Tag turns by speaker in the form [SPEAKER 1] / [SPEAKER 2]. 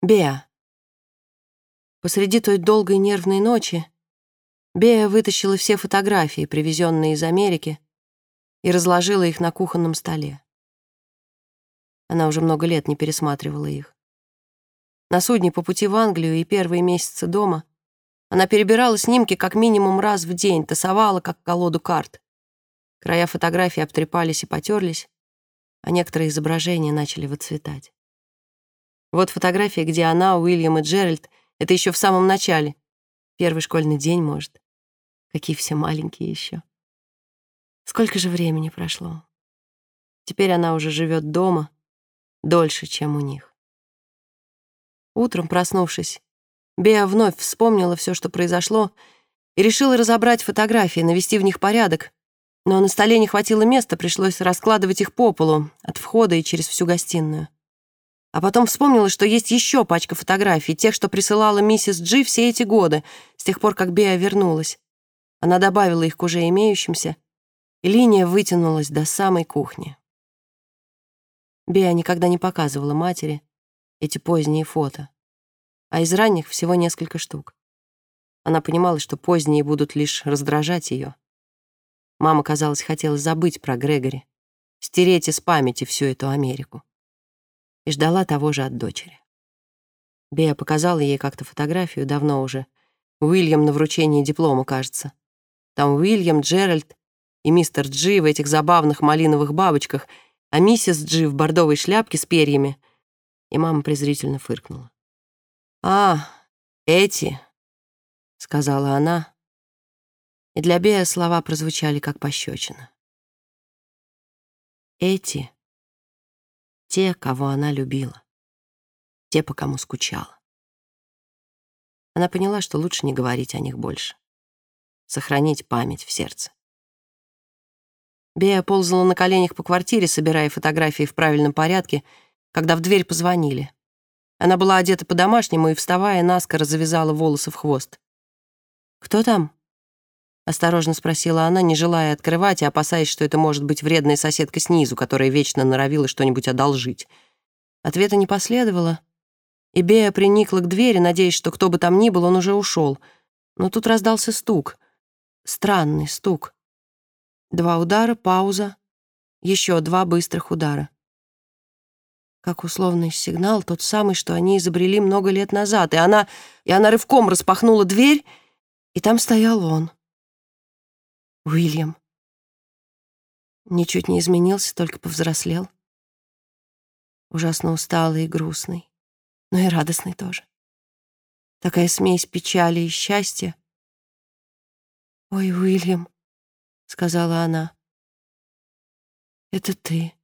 [SPEAKER 1] Беа. Посреди той долгой нервной ночи Беа вытащила все фотографии, привезенные из Америки, и разложила их на кухонном столе. Она уже много лет не пересматривала их. На судне по пути в Англию и первые месяцы дома она перебирала снимки как минимум раз в день, тасовала, как колоду карт. Края фотографий обтрепались и потерлись, а некоторые изображения начали выцветать. Вот фотография, где она, Уильям и Джеральд. Это еще в самом начале. Первый школьный день, может. Какие все маленькие еще. Сколько же времени прошло. Теперь она уже живет дома дольше, чем у них. Утром, проснувшись, Беа вновь вспомнила все, что произошло, и решила разобрать фотографии, навести в них порядок, но на столе не хватило места, пришлось раскладывать их по полу, от входа и через всю гостиную. А потом вспомнила, что есть еще пачка фотографий, тех, что присылала миссис Джи все эти годы, с тех пор, как Беа вернулась. Она добавила их к уже имеющимся, и линия вытянулась до самой кухни. Беа никогда не показывала матери эти поздние фото, а из ранних всего несколько штук. Она понимала, что поздние будут лишь раздражать ее. Мама, казалось, хотела забыть про Грегори, стереть из памяти всю эту Америку и ждала того же от дочери. Бея показала ей как-то фотографию, давно уже. Уильям на вручении диплома, кажется. Там Уильям, Джеральд и мистер Джи в этих забавных малиновых бабочках, а миссис Джи в бордовой шляпке с перьями. И мама презрительно фыркнула. «А, эти», — сказала она, и для Бея слова прозвучали как пощечина. «Эти» Те, кого она любила. Те, по кому скучала. Она поняла, что лучше не говорить о них больше. Сохранить память в сердце. Бея ползала на коленях по квартире, собирая фотографии в правильном порядке, когда в дверь позвонили. Она была одета по-домашнему и, вставая, наскоро завязала волосы в хвост. «Кто там?» Осторожно спросила она, не желая открывать и опасаясь, что это может быть вредная соседка снизу, которая вечно норовила что-нибудь одолжить. Ответа не последовало, и Бея приникла к двери, надеясь, что кто бы там ни был, он уже ушел. Но тут раздался стук. Странный стук. Два удара, пауза, еще два быстрых удара. Как условный сигнал, тот самый, что они изобрели много лет назад, и она, и она рывком распахнула дверь, и там стоял он. Уильям. Ничуть не изменился, только повзрослел. Ужасно усталый и грустный, но и радостный тоже. Такая смесь печали и счастья. «Ой, Уильям», — сказала она, — «это ты».